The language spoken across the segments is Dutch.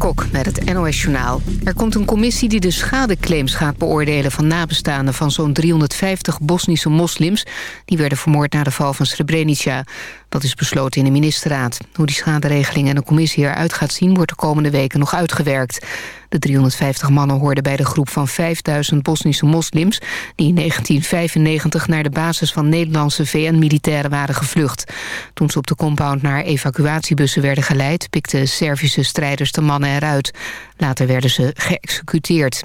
Kok met het NOS Journaal. Er komt een commissie die de schadeclaims gaat beoordelen... van nabestaanden van zo'n 350 Bosnische moslims... die werden vermoord na de val van Srebrenica. Dat is besloten in de ministerraad. Hoe die schaderegeling en de commissie eruit gaat zien... wordt de komende weken nog uitgewerkt. De 350 mannen hoorden bij de groep van 5000 Bosnische moslims... die in 1995 naar de basis van Nederlandse VN-militairen waren gevlucht. Toen ze op de compound naar evacuatiebussen werden geleid... pikten Servische strijders de mannen eruit. Later werden ze geëxecuteerd.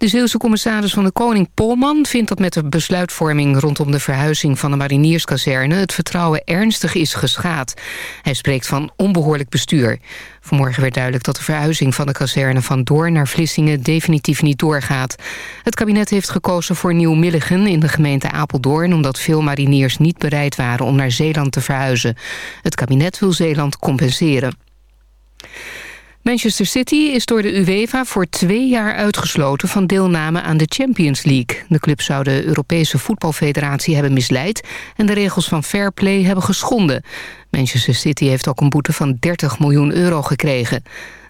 De Zeeuwse commissaris van de Koning Polman vindt dat met de besluitvorming rondom de verhuizing van de marinierskazerne het vertrouwen ernstig is geschaad. Hij spreekt van onbehoorlijk bestuur. Vanmorgen werd duidelijk dat de verhuizing van de kazerne van Doorn naar Vlissingen definitief niet doorgaat. Het kabinet heeft gekozen voor Nieuw-Milligen in de gemeente Apeldoorn omdat veel mariniers niet bereid waren om naar Zeeland te verhuizen. Het kabinet wil Zeeland compenseren. Manchester City is door de UEFA voor twee jaar uitgesloten van deelname aan de Champions League. De club zou de Europese voetbalfederatie hebben misleid en de regels van fair play hebben geschonden. Manchester City heeft ook een boete van 30 miljoen euro gekregen.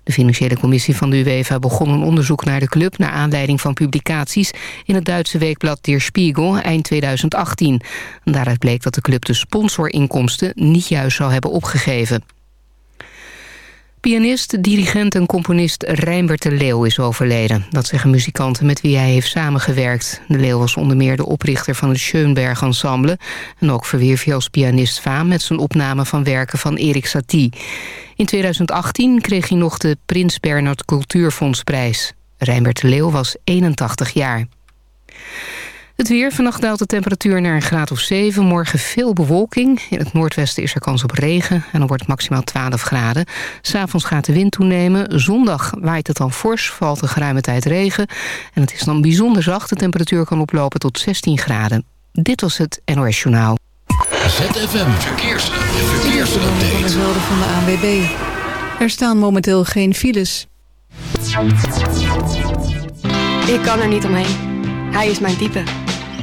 De financiële commissie van de UEFA begon een onderzoek naar de club... naar aanleiding van publicaties in het Duitse weekblad Der Spiegel eind 2018. daaruit bleek dat de club de sponsorinkomsten niet juist zou hebben opgegeven. Pianist, dirigent en componist Rijnbert de Leeuw is overleden. Dat zeggen muzikanten met wie hij heeft samengewerkt. De Leeuw was onder meer de oprichter van het Schoenberg Ensemble... en ook verwierf hij als pianist faam met zijn opname van werken van Erik Satie. In 2018 kreeg hij nog de Prins Bernhard Cultuurfondsprijs. Rijnbert de Leeuw was 81 jaar. Het weer. Vannacht daalt de temperatuur naar een graad of 7. Morgen veel bewolking. In het noordwesten is er kans op regen. En dan wordt het maximaal 12 graden. S'avonds gaat de wind toenemen. Zondag waait het dan fors. Valt een geruime tijd regen. En het is dan bijzonder zacht. De temperatuur kan oplopen tot 16 graden. Dit was het NOS Journaal. ZFM Verkeers. Verkeersupdate. Van van de ANWB. Er staan momenteel geen files. Ik kan er niet omheen. Hij is mijn type.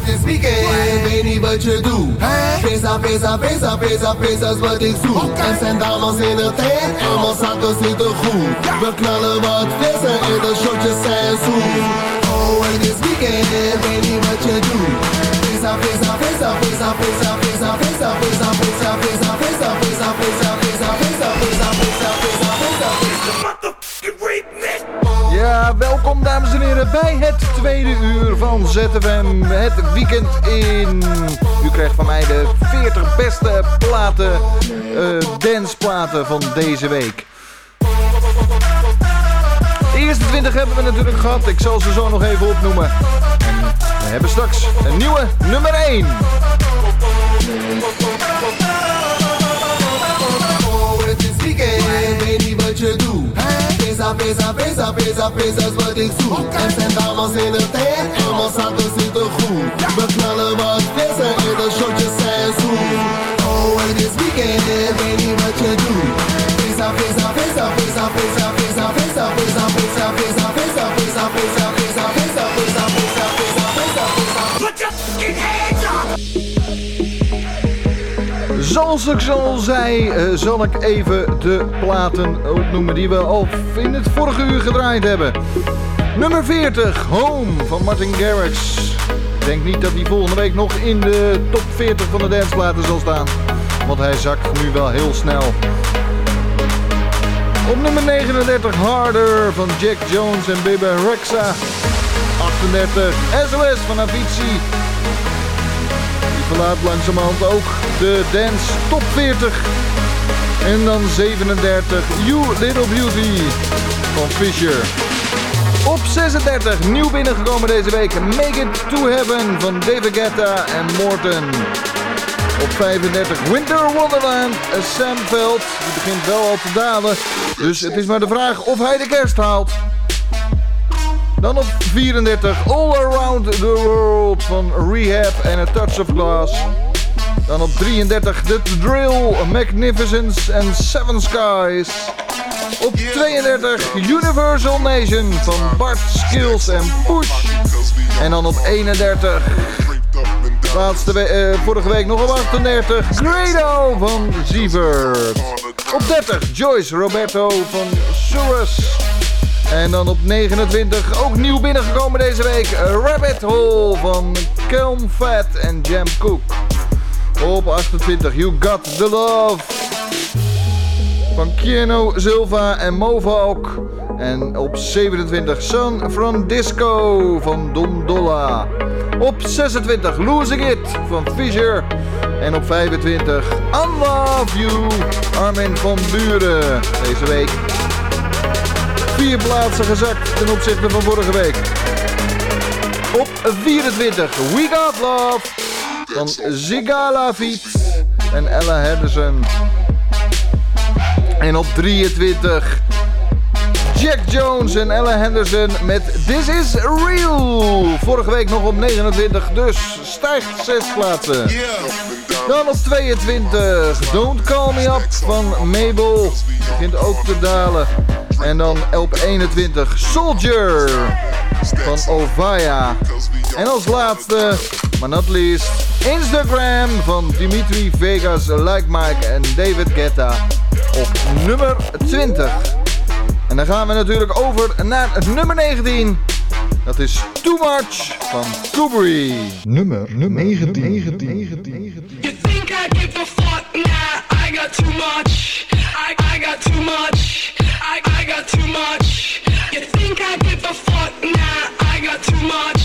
Oh, het is weekend, weet niet wat je doet. Pesa, pesa, pesa, pesa, pesa is wat ik zoek. En zijn dames in het tent, allemaal zakken zitten goed. We knallen wat vissen en de shotjes zijn zoet. Oh, het is weekend, weet niet wat je doet. Pesa, pesa, pesa, pesa, pesa, pesa, pesa, pesa, pesa, pesa, pesa, pesa, pesa, pesa, pesa, pesa, pesa, pesa, pesa, Ja, welkom dames en heren bij het tweede uur van ZFM. Het weekend in. U krijgt van mij de 40 beste platen, uh, danceplaten van deze week. De eerste 20 hebben we natuurlijk gehad. Ik zal ze zo nog even opnoemen. En we hebben straks een nieuwe nummer 1. Oh, het is weekend, wat je doet. Pesa, pesa, pesa, pesa, pesa is wat ik zoek. En zijn dames in het tent, allemaal zakken zitten goed. We knallen wat vissen en de shotjes zijn zoet. Oh, het is weekend, weet niet wat je doet. Pesa, pesa, pesa, pesa, pesa, pesa, pesa, pesa, pesa, pesa, pesa, pesa, pesa, pesa, pesa, pesa, pesa, pesa, pesa, pesa. Put your fucking hands up! Zoals ik al zei, eh, zal ik even de platen opnoemen die we al in het vorige uur gedraaid hebben. Nummer 40, Home van Martin Garrix. Ik denk niet dat hij volgende week nog in de top 40 van de danceplaten zal staan. Want hij zakt nu wel heel snel. Op nummer 39, Harder van Jack Jones en Bebe Rexha. 38, SOS van Avicii. Verlaat langzamerhand ook de Dance Top 40. En dan 37, You Little Beauty van Fisher. Op 36, nieuw binnengekomen deze week, Make It To Heaven van David Guetta en Morton. Op 35, Winter Wonderland, Sam Veld. Die begint wel al te dalen, dus het is maar de vraag of hij de kerst haalt. Dan op 34 All Around the World van Rehab en A Touch of Glass. Dan op 33 The Drill, Magnificence and Seven Skies. Op 32 Universal Nation van Bart Skills en Push. En dan op 31 Laatste we uh, vorige week nog op 38. Grado van Sievert. Op 30 Joyce Roberto van Surus. En dan op 29, ook nieuw binnengekomen deze week, Rabbit Hole van Kelm Fat en Jam Cook. Op 28, You Got The Love van Kieno Silva en Movalk. En op 27, Sun from Disco van Don Dolla. Op 26, Losing It van Fisher. En op 25, Unlove You, Armin van Buren. Deze week vier plaatsen gezakt ten opzichte van vorige week. Op 24, We Got Love van Zigala Fiets en Ella Henderson. En op 23, Jack Jones en Ella Henderson met This Is Real. Vorige week nog op 29, dus stijgt 6 plaatsen. Dan op 22, Don't Call Me Up van Mabel. Begint ook te dalen. En dan op 21 Soldier van Ovaya. En als laatste, maar not least, Instagram van Dimitri Vegas, Like Mike en David Guetta op nummer 20. En dan gaan we natuurlijk over naar het nummer 19. Dat is Too Much van Kubrick. Nummer, nummer 19. 19, 19, 19. You think I give a fuck? Nah, I got too much. I, I got too much. I, got too much. You think I give a fuck? Nah, I got too much.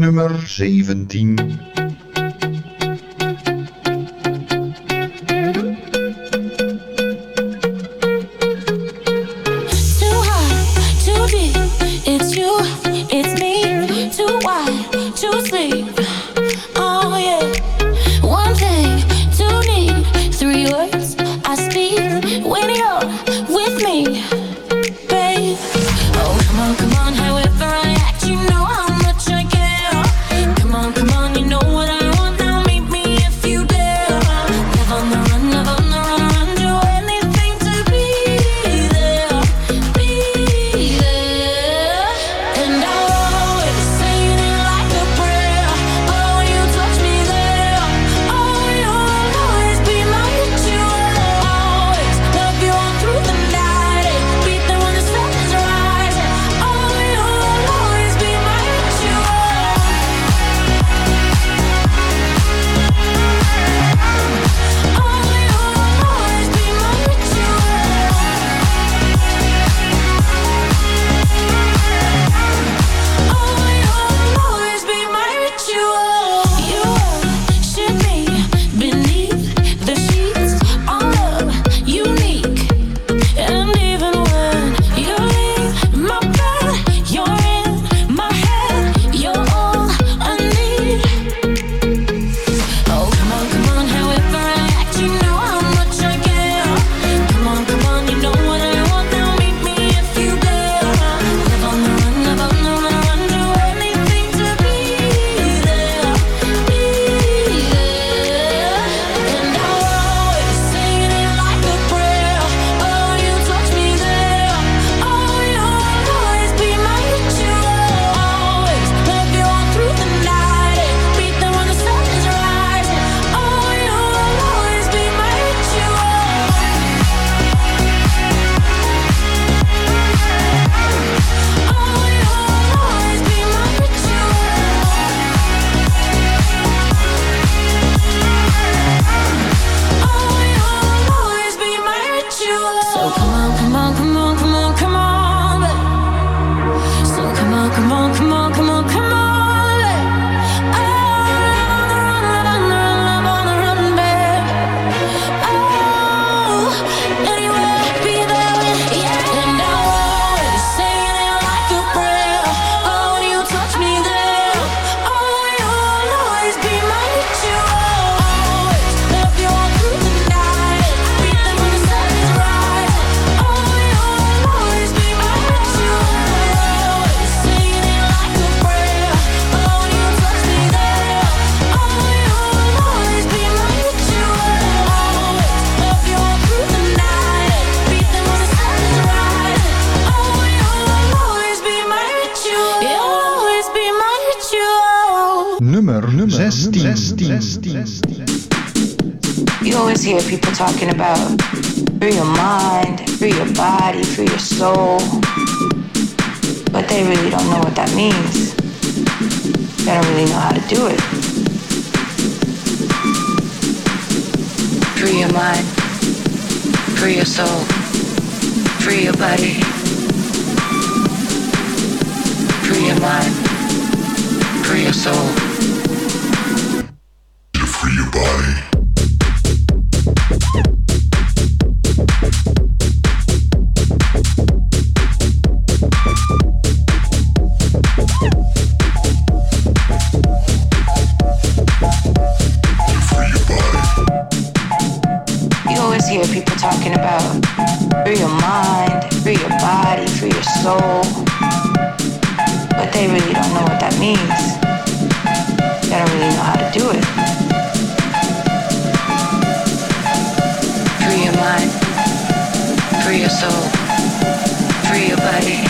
nummer 17. means. I don't really know how to do it. Free your mind, free your soul, free your body.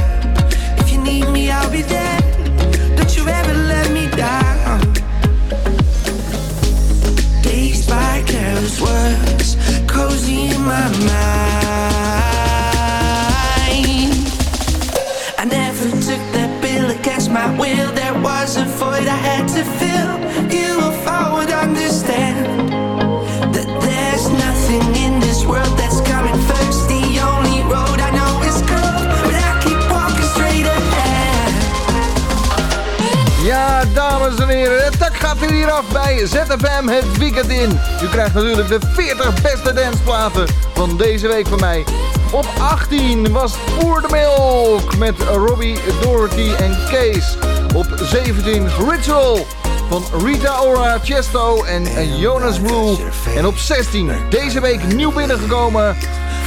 Hier af bij ZFM het weekend in. U krijgt natuurlijk de 40 beste danceplaten van deze week van mij. Op 18 was Pour de Milk met Robbie, Dorothy en Kees. Op 17 Ritual van Rita Ora, Chesto en Jonas Blue. En op 16 deze week nieuw binnengekomen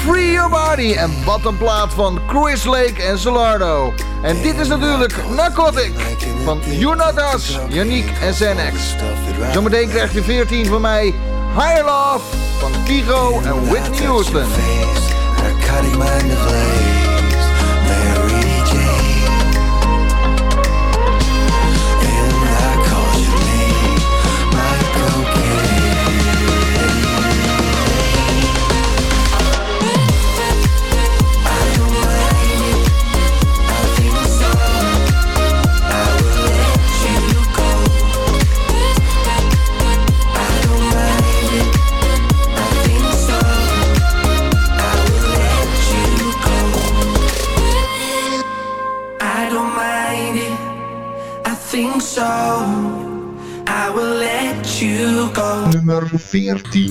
Free Your Body. En wat een plaat van Chris Lake en Solardo. En dit is natuurlijk Narcotic van Jonatas, Yannick en Xanax. Zometeen krijg je 14 van mij Higher Love van Kigo en Whitney Houston. divertir.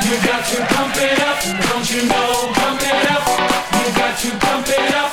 You got to pump it up, don't you know? Pump it up. You got to Pump it up.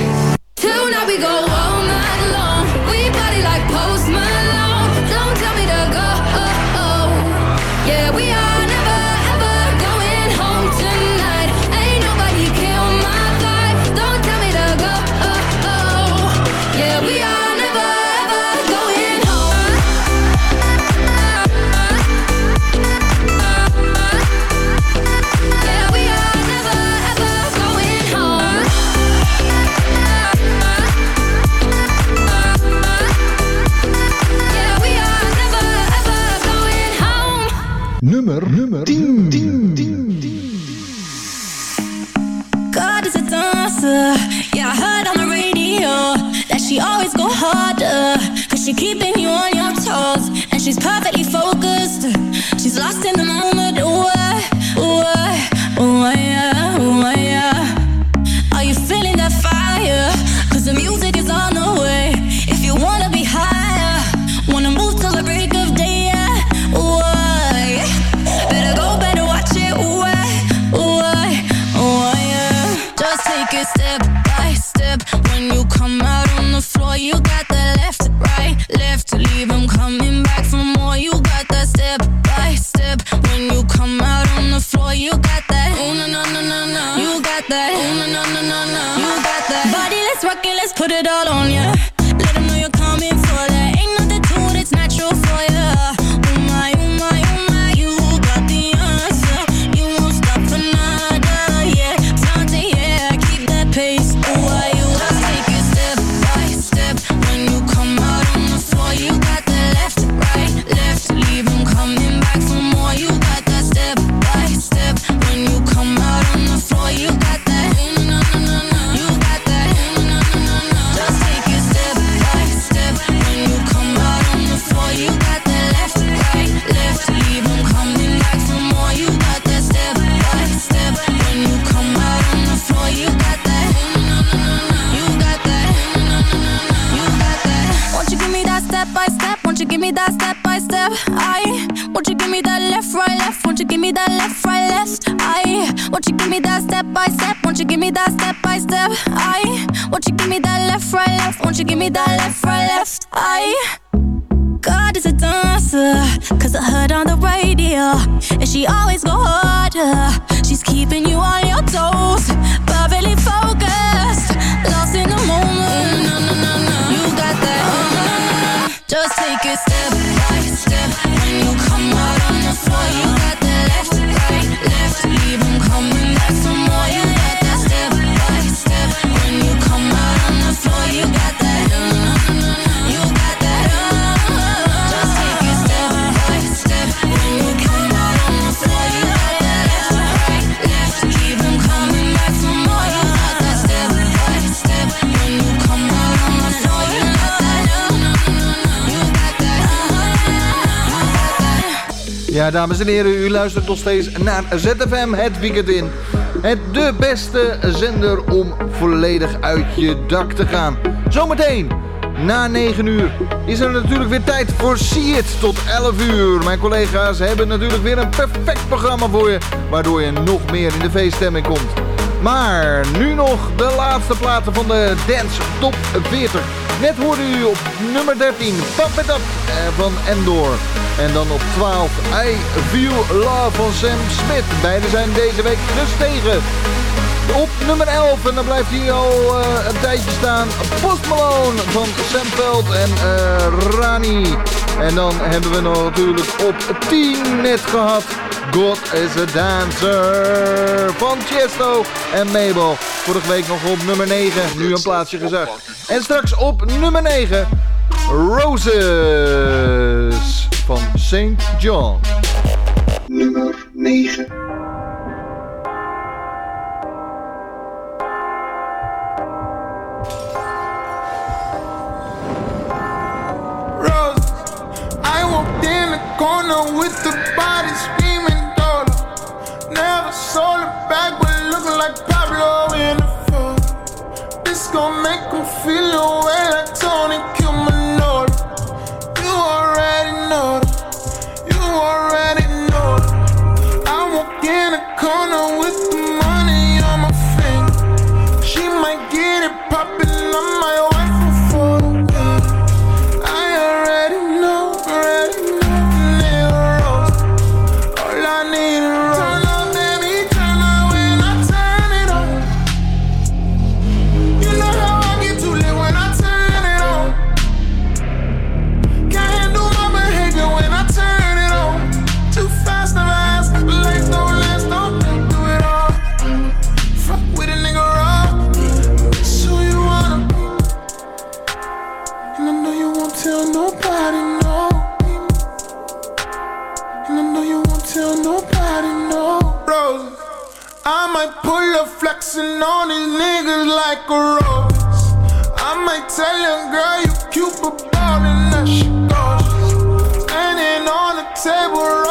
Won't you give me that left, right, left? Won't you give me that left, right, left? I God is a dancer, cause I heard on the radio. And she always go harder. She's keeping you on your toes. Perfectly focused, lost in the moment. Mm, no, no, no, you got that. Uh, just take a step dames en heren, u luistert nog steeds naar ZFM Het Weekend In. Het de beste zender om volledig uit je dak te gaan. Zometeen, na 9 uur, is er natuurlijk weer tijd voor See It tot 11 uur. Mijn collega's hebben natuurlijk weer een perfect programma voor je, waardoor je nog meer in de feeststemming komt. Maar nu nog de laatste platen van de Dance Top 40. Net hoorde u op nummer 13 Pop It Up eh, van Endor. En dan op 12 I Feel Love van Sam Smith. Beide zijn deze week gestegen. Op nummer 11, en dan blijft hij al uh, een tijdje staan, Post Malone van Sam Veld en uh, Rani. En dan hebben we nog natuurlijk op 10 net gehad, God is a Dancer van Chesto en Mabel. Vorige week nog op nummer 9, nu een plaatsje gezegd. En straks op nummer 9, Roses van St. John. Nummer 9. corner with the body screaming dollar. Never sold it back, but looking like Pablo in photo. This gon' make him feel away like Tony Kilmanolo. You already know that. You already know that. I walk in the corner with like a rose. I might tell your girl you cute, but ballin' that she goes. Standing on the table.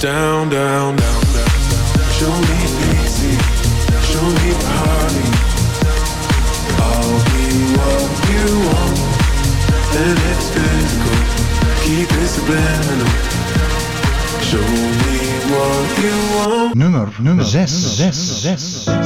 Down, down, down, down. Show me easy, show me party. I'll be what you want, and it's physical. Keep it subliminal. Show me what you want. Nummer, nummer 6, 6, 6.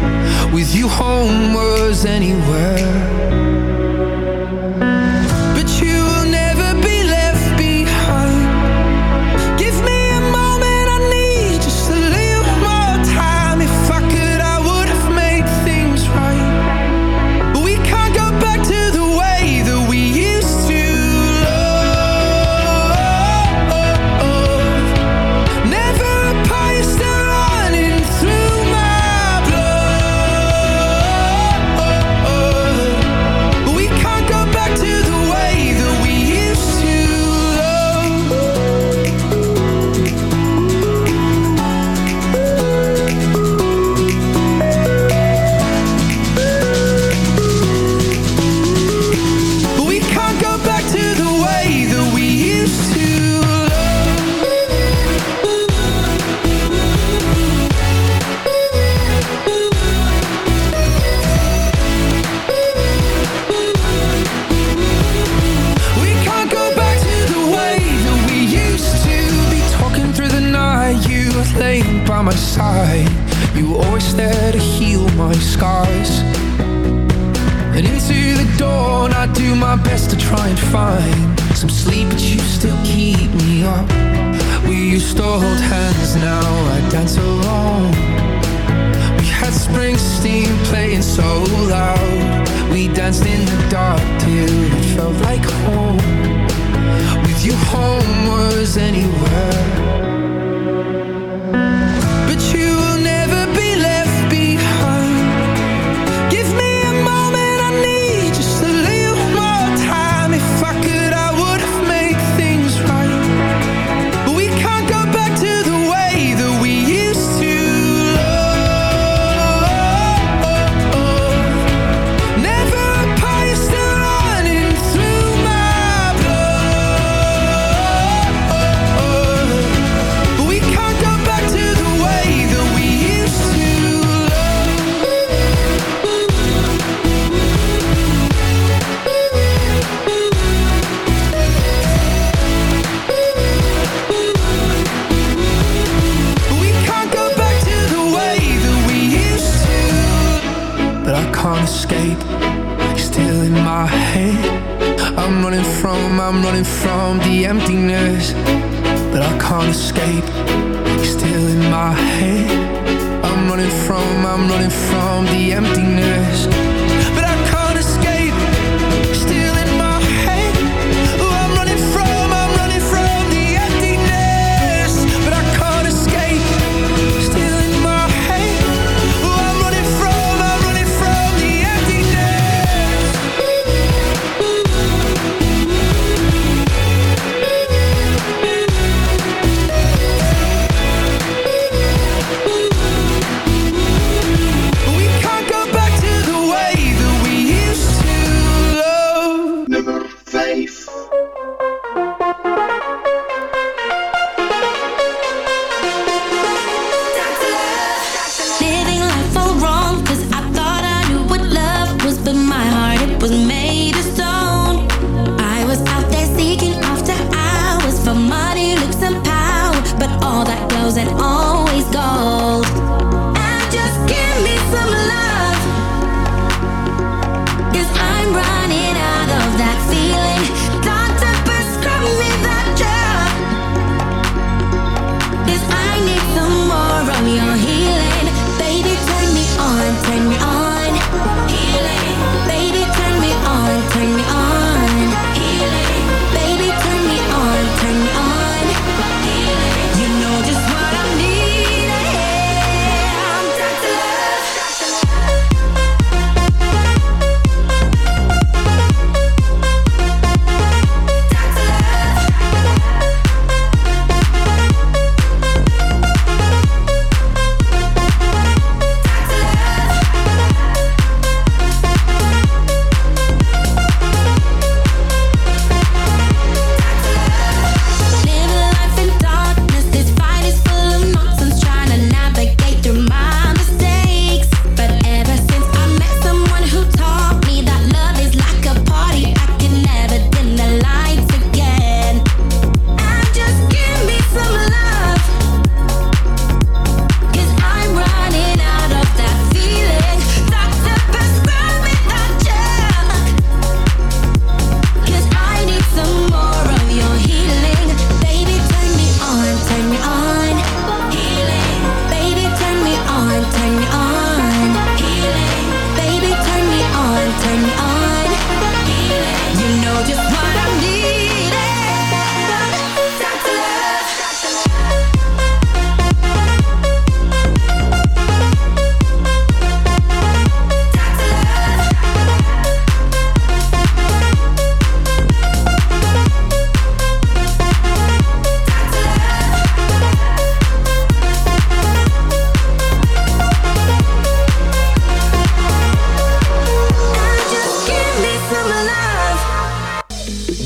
with you home was anywhere.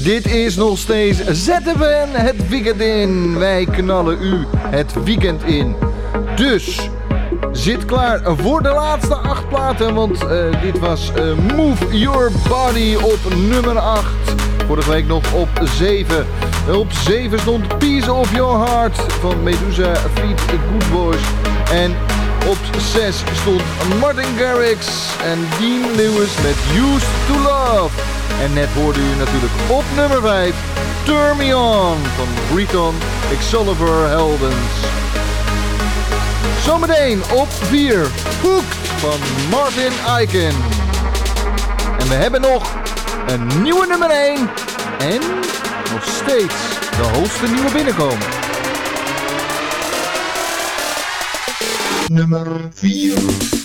Dit is nog steeds ZFN het weekend in. Wij knallen u het weekend in. Dus zit klaar voor de laatste acht platen. Want eh, dit was eh, Move Your Body op nummer 8. Vorige week nog op 7. Op 7 stond Piece of Your Heart van Medusa Feet Good Boys. En op 6 stond Martin Garrix en Dean Lewis met Used to Love. En net hoorde u natuurlijk op nummer 5 Turn Me On van Breton Excalibur Heldens. Zometeen op 4 Hooked van Martin Eiken. En we hebben nog een nieuwe nummer 1 en nog steeds de hoogste nieuwe binnenkomen. Nummer 4.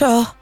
sure.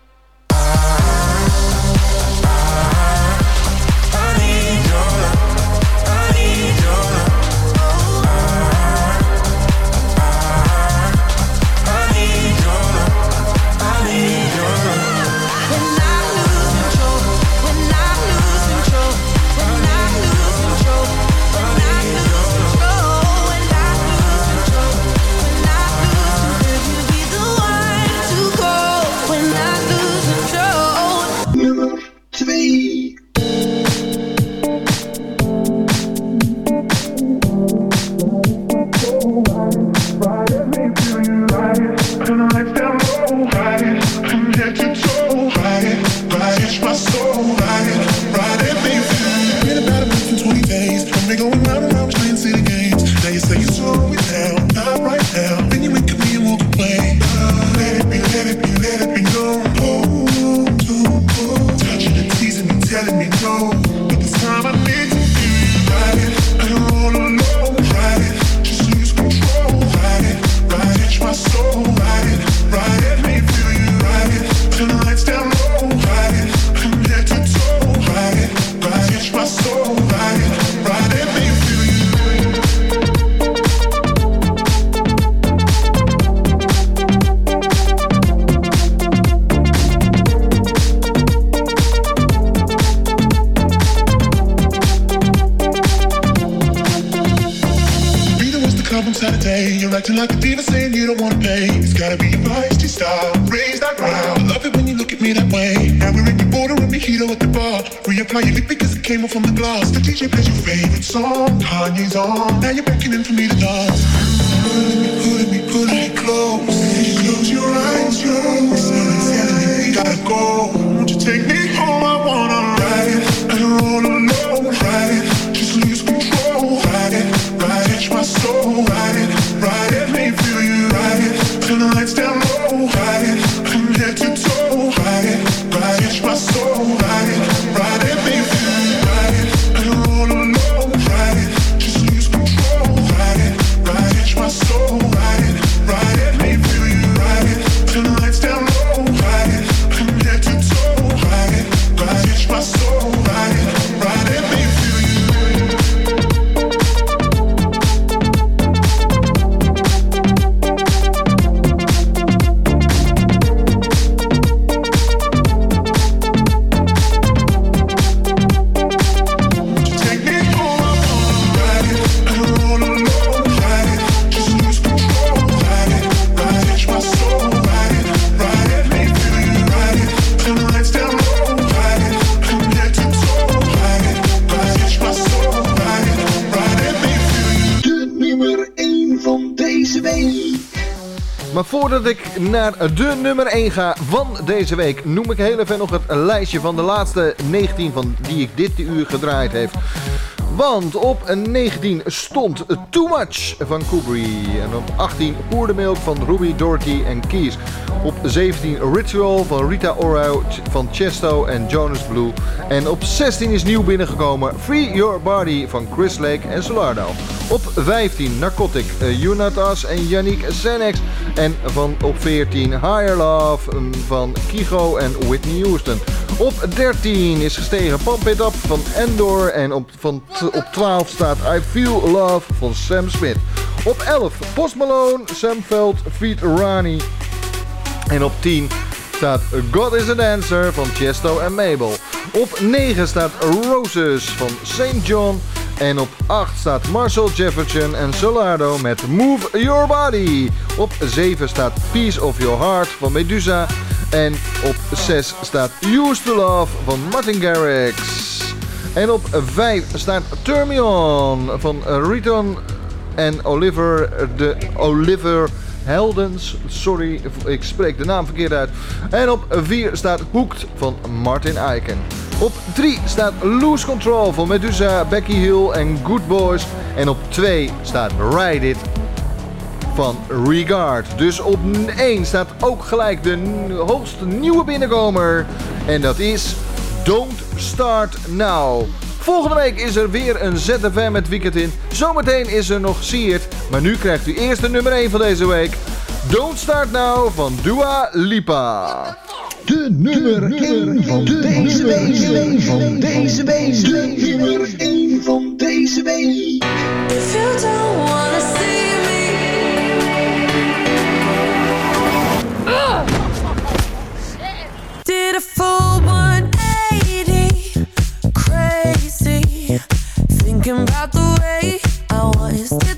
Voordat ik naar de nummer 1 ga van deze week, noem ik heel even nog het lijstje van de laatste 19 van die ik dit uur gedraaid heeft. Want op 19 stond Too Much van Kubri. En op 18 Poerdemelk van Ruby, Doherty en Keys. Op 17 Ritual van Rita Ora van Chesto en Jonas Blue. En op 16 is nieuw binnengekomen Free Your Body van Chris Lake en Solardo. Op 15 Narcotic, eh, Unatas en Yannick Senex. En van op 14 Higher Love mm, van Kigo en Whitney Houston. Op 13 is gestegen Pump It Up van Endor. En op, van op 12 staat I Feel Love van Sam Smith. Op 11 Post Malone, Sam Veld, Feet Rani. En op 10 staat God is a Dancer van Chesto en Mabel. Op 9 staat Roses van St. John. En op 8 staat Marcel Jefferson en Solardo met Move Your Body. Op 7 staat Peace of Your Heart van Medusa. En op 6 staat Used to Love van Martin Garrix. En op 5 staat Termion van Riton en Oliver de Oliver Heldens. Sorry, ik spreek de naam verkeerd uit. En op 4 staat Hooked van Martin Eiken. Op 3 staat Loose Control van Medusa, Becky Hill en Good Boys. En op 2 staat Ride It van Regard. Dus op 1 staat ook gelijk de hoogste nieuwe binnenkomer. En dat is Don't Start Now. Volgende week is er weer een ZFM met weekend in. Zometeen is er nog See It. Maar nu krijgt u eerst de nummer 1 van deze week. Don't Start Now van Dua Lipa. De nummer 1 van deze week. Van deze week. De nummer 1 van deze week. If you don't wanna see thinking about the way I was. Did the